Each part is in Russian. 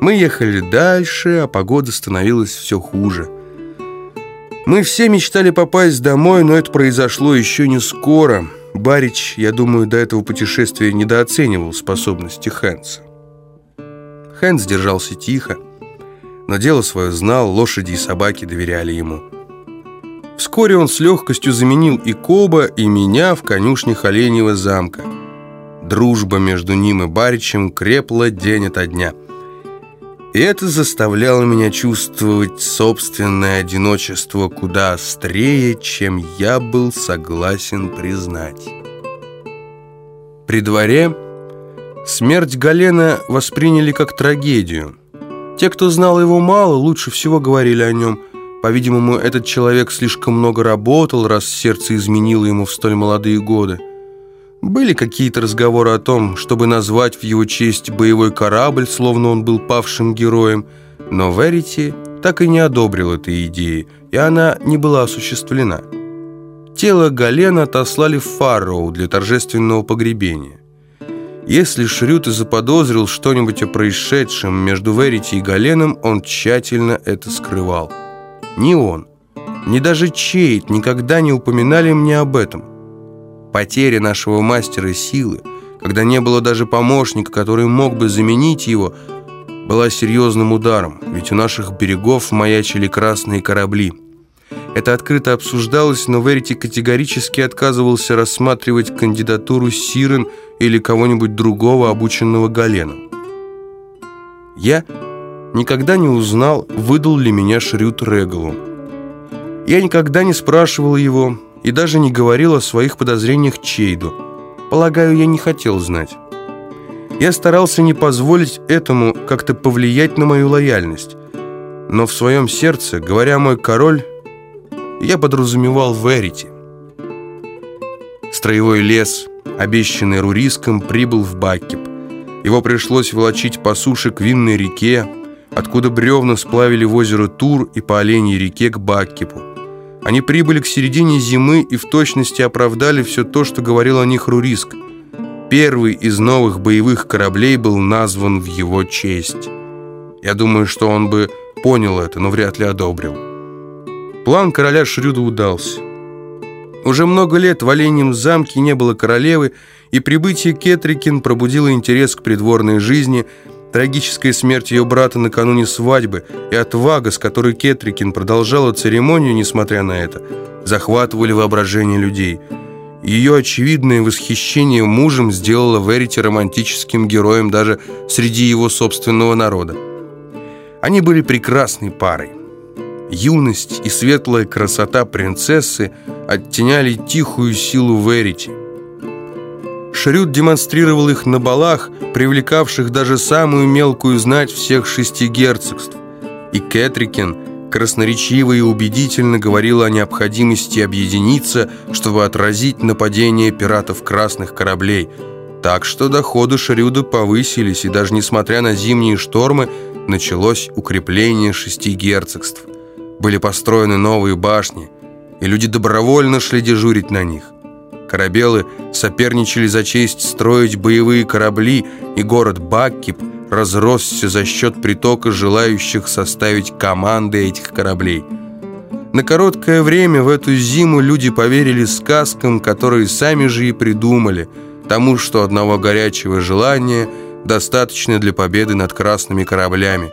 Мы ехали дальше, а погода становилась все хуже. Мы все мечтали попасть домой, но это произошло еще не скоро. Барич, я думаю, до этого путешествия недооценивал способности Хэнса. Хэнс держался тихо, но дело свое знал, лошади и собаки доверяли ему. Вскоре он с легкостью заменил и Коба, и меня в конюшнях Оленьего замка. Дружба между ним и Баричем крепла день ото дня. И это заставляло меня чувствовать собственное одиночество куда острее, чем я был согласен признать. При дворе смерть Галена восприняли как трагедию. Те, кто знал его мало, лучше всего говорили о нем. По-видимому, этот человек слишком много работал, раз сердце изменило ему в столь молодые годы. Были какие-то разговоры о том, чтобы назвать в его честь боевой корабль, словно он был павшим героем, но Верити так и не одобрил этой идеи, и она не была осуществлена. Тело Галена отослали в Фарроу для торжественного погребения. Если Шрют и заподозрил что-нибудь о происшедшем между Верити и Галеном, он тщательно это скрывал. Ни он, ни даже Чейт никогда не упоминали мне об этом. Потеря нашего мастера силы, когда не было даже помощника, который мог бы заменить его, была серьезным ударом, ведь у наших берегов маячили красные корабли. Это открыто обсуждалось, но Верити категорически отказывался рассматривать кандидатуру Сирен или кого-нибудь другого, обученного Галеном. Я никогда не узнал, выдал ли меня Шрют Регалу. Я никогда не спрашивал его, и даже не говорил о своих подозрениях Чейду. Полагаю, я не хотел знать. Я старался не позволить этому как-то повлиять на мою лояльность. Но в своем сердце, говоря «мой король», я подразумевал Верити. Строевой лес, обещанный Руриском, прибыл в Баккип. Его пришлось волочить по суше к Винной реке, откуда бревна сплавили в озеро Тур и по Оленьей реке к Баккипу. Они прибыли к середине зимы и в точности оправдали все то, что говорил о них Руриск. Первый из новых боевых кораблей был назван в его честь. Я думаю, что он бы понял это, но вряд ли одобрил. План короля Шрюда удался. Уже много лет в Оленьем замке не было королевы, и прибытие Кетрикин пробудило интерес к придворной жизни – Трагическая смерть ее брата накануне свадьбы и отвага, с которой Кетрикин продолжала церемонию, несмотря на это, захватывали воображение людей. Ее очевидное восхищение мужем сделало Верити романтическим героем даже среди его собственного народа. Они были прекрасной парой. Юность и светлая красота принцессы оттеняли тихую силу Верити – Шрюд демонстрировал их на балах, привлекавших даже самую мелкую знать всех шести герцогств. И Кэтрикин красноречиво и убедительно говорил о необходимости объединиться, чтобы отразить нападение пиратов красных кораблей. Так что доходы Шрюда повысились, и даже несмотря на зимние штормы, началось укрепление шести герцогств. Были построены новые башни, и люди добровольно шли дежурить на них. Корабелы соперничали за честь строить боевые корабли, и город Баккип разросся за счет притока желающих составить команды этих кораблей. На короткое время в эту зиму люди поверили сказкам, которые сами же и придумали, тому, что одного горячего желания достаточно для победы над красными кораблями.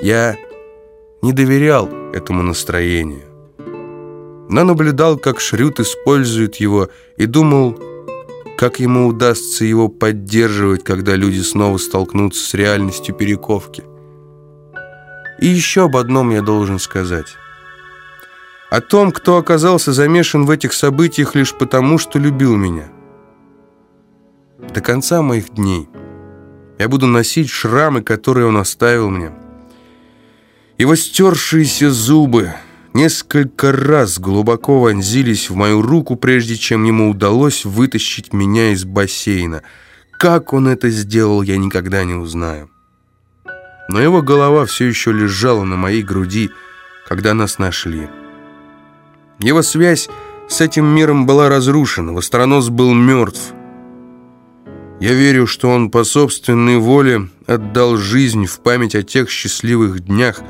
Я не доверял этому настроению но наблюдал, как Шрют использует его, и думал, как ему удастся его поддерживать, когда люди снова столкнутся с реальностью перековки. И еще об одном я должен сказать. О том, кто оказался замешан в этих событиях лишь потому, что любил меня. До конца моих дней я буду носить шрамы, которые он оставил мне. Его стершиеся зубы — несколько раз глубоко вонзились в мою руку, прежде чем ему удалось вытащить меня из бассейна. Как он это сделал, я никогда не узнаю. Но его голова все еще лежала на моей груди, когда нас нашли. Его связь с этим миром была разрушена, Востронос был мертв. Я верю, что он по собственной воле отдал жизнь в память о тех счастливых днях,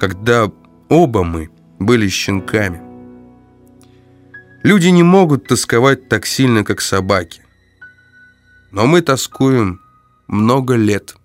когда оба мы были щенками. Люди не могут тосковать так сильно, как собаки. Но мы тоскуем много лет.